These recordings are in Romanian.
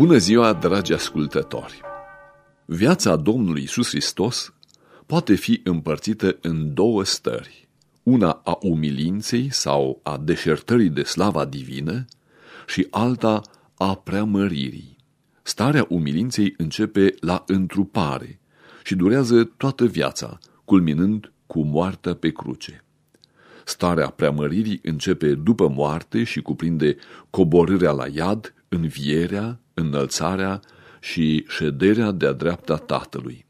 Bună ziua, dragi ascultători! Viața Domnului Isus Hristos poate fi împărțită în două stări, una a umilinței sau a deșertării de slava divină și alta a preamăririi. Starea umilinței începe la întrupare și durează toată viața, culminând cu moartea pe cruce. Starea preamăririi începe după moarte și cuprinde coborârea la iad, învierea, înălțarea și șederea de-a dreapta Tatălui.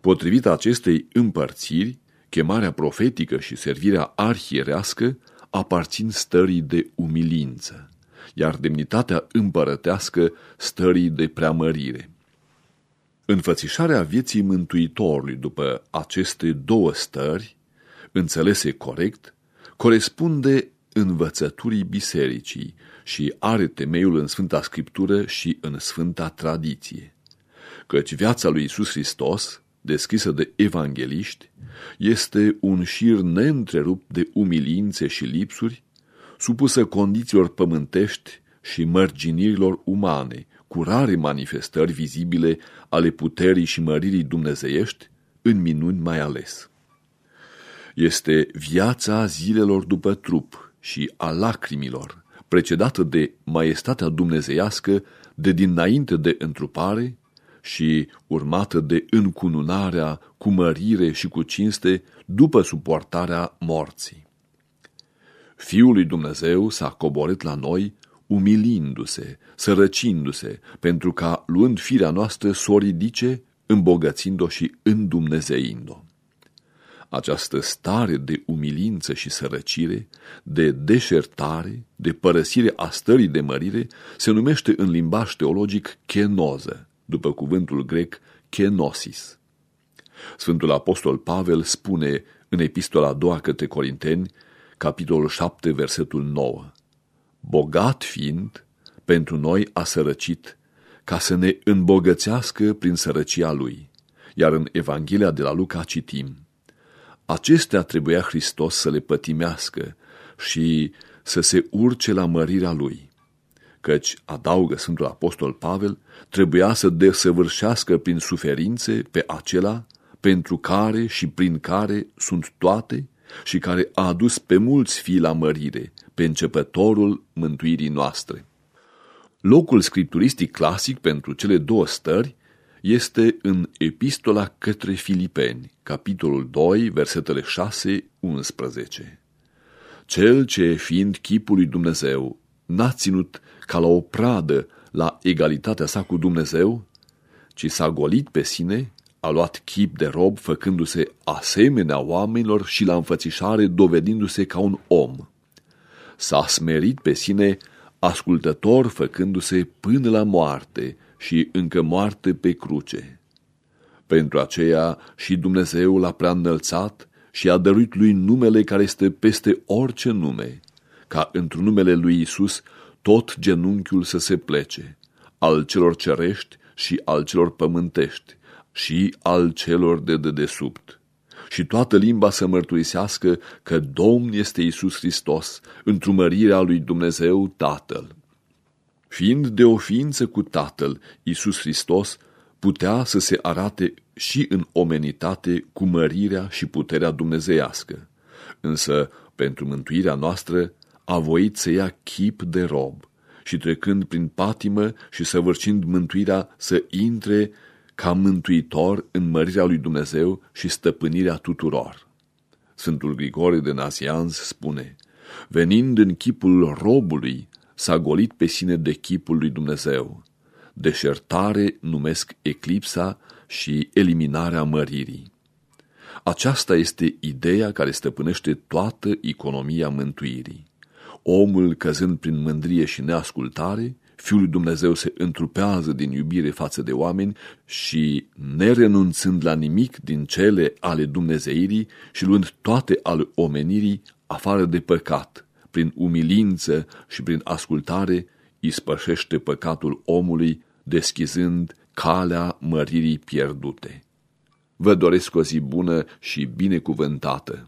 Potrivit acestei împărțiri, chemarea profetică și servirea arhierească aparțin stării de umilință, iar demnitatea împărătească stării de preamărire. Înfățișarea vieții Mântuitorului după aceste două stări, înțelese corect, corespunde învățăturii bisericii și are temeiul în Sfânta Scriptură și în Sfânta Tradiție. Căci viața lui Isus Hristos, deschisă de evangeliști, este un șir neîntrerupt de umilințe și lipsuri, supusă condițiilor pământești și mărginirilor umane, cu rare manifestări vizibile ale puterii și măririi dumnezeiești, în minuni mai ales. Este viața zilelor după trup și a lacrimilor, precedată de maestatea dumnezeiască de dinainte de întrupare și urmată de încununarea cu mărire și cu cinste după suportarea morții. Fiul lui Dumnezeu s-a coborât la noi umilindu-se, sărăcindu-se, pentru ca, luând firea noastră, să o ridice, îmbogățind-o și îndumnezeind-o. Această stare de umilință și sărăcire, de deșertare, de părăsire a stării de mărire, se numește în limbaj teologic kenoză, după cuvântul grec kenosis. Sfântul Apostol Pavel spune în epistola a doua către Corinteni, capitolul 7, versetul 9, Bogat fiind, pentru noi a sărăcit, ca să ne îmbogățească prin sărăcia lui. Iar în Evanghelia de la Luca citim, Acestea trebuia Hristos să le pătimească și să se urce la mărirea lui. Căci, adaugă Sfântul Apostol Pavel, trebuia să desăvârșească prin suferințe pe acela pentru care și prin care sunt toate și care a adus pe mulți fii la mărire, pe începătorul mântuirii noastre. Locul scripturistic clasic pentru cele două stări este în Epistola către Filipeni, capitolul 2, versetele 6-11. Cel ce, fiind chipul lui Dumnezeu, n-a ținut ca la o pradă la egalitatea sa cu Dumnezeu, ci s-a golit pe sine, a luat chip de rob făcându-se asemenea oamenilor și la înfățișare dovedindu-se ca un om. S-a smerit pe sine ascultător făcându-se până la moarte și încă moarte pe cruce. Pentru aceea și Dumnezeu l-a prea înălțat și a dăruit lui numele care este peste orice nume, ca într numele lui Isus tot genunchiul să se plece, al celor cerești și al celor pământești și al celor de dedesubt. Și toată limba să mărturisească că Domn este Isus Hristos, întrumărirea lui Dumnezeu Tatăl. Fiind de o ființă cu Tatăl, Iisus Hristos putea să se arate și în omenitate cu mărirea și puterea dumnezeiască. Însă, pentru mântuirea noastră, a voit să ia chip de rob și trecând prin patimă și săvârșind mântuirea să intre ca mântuitor în mărirea lui Dumnezeu și stăpânirea tuturor. Sfântul Grigore de Nazianz spune, venind în chipul robului, s-a golit pe sine de chipul lui Dumnezeu. Deșertare numesc eclipsa și eliminarea măririi. Aceasta este ideea care stăpânește toată economia mântuirii. Omul, căzând prin mândrie și neascultare, Fiul lui Dumnezeu se întrupează din iubire față de oameni și, nerenunțând la nimic din cele ale Dumnezeirii și luând toate ale omenirii afară de păcat, prin umilință și prin ascultare, ispășește păcatul omului, deschizând calea măririi pierdute. Vă doresc o zi bună și binecuvântată!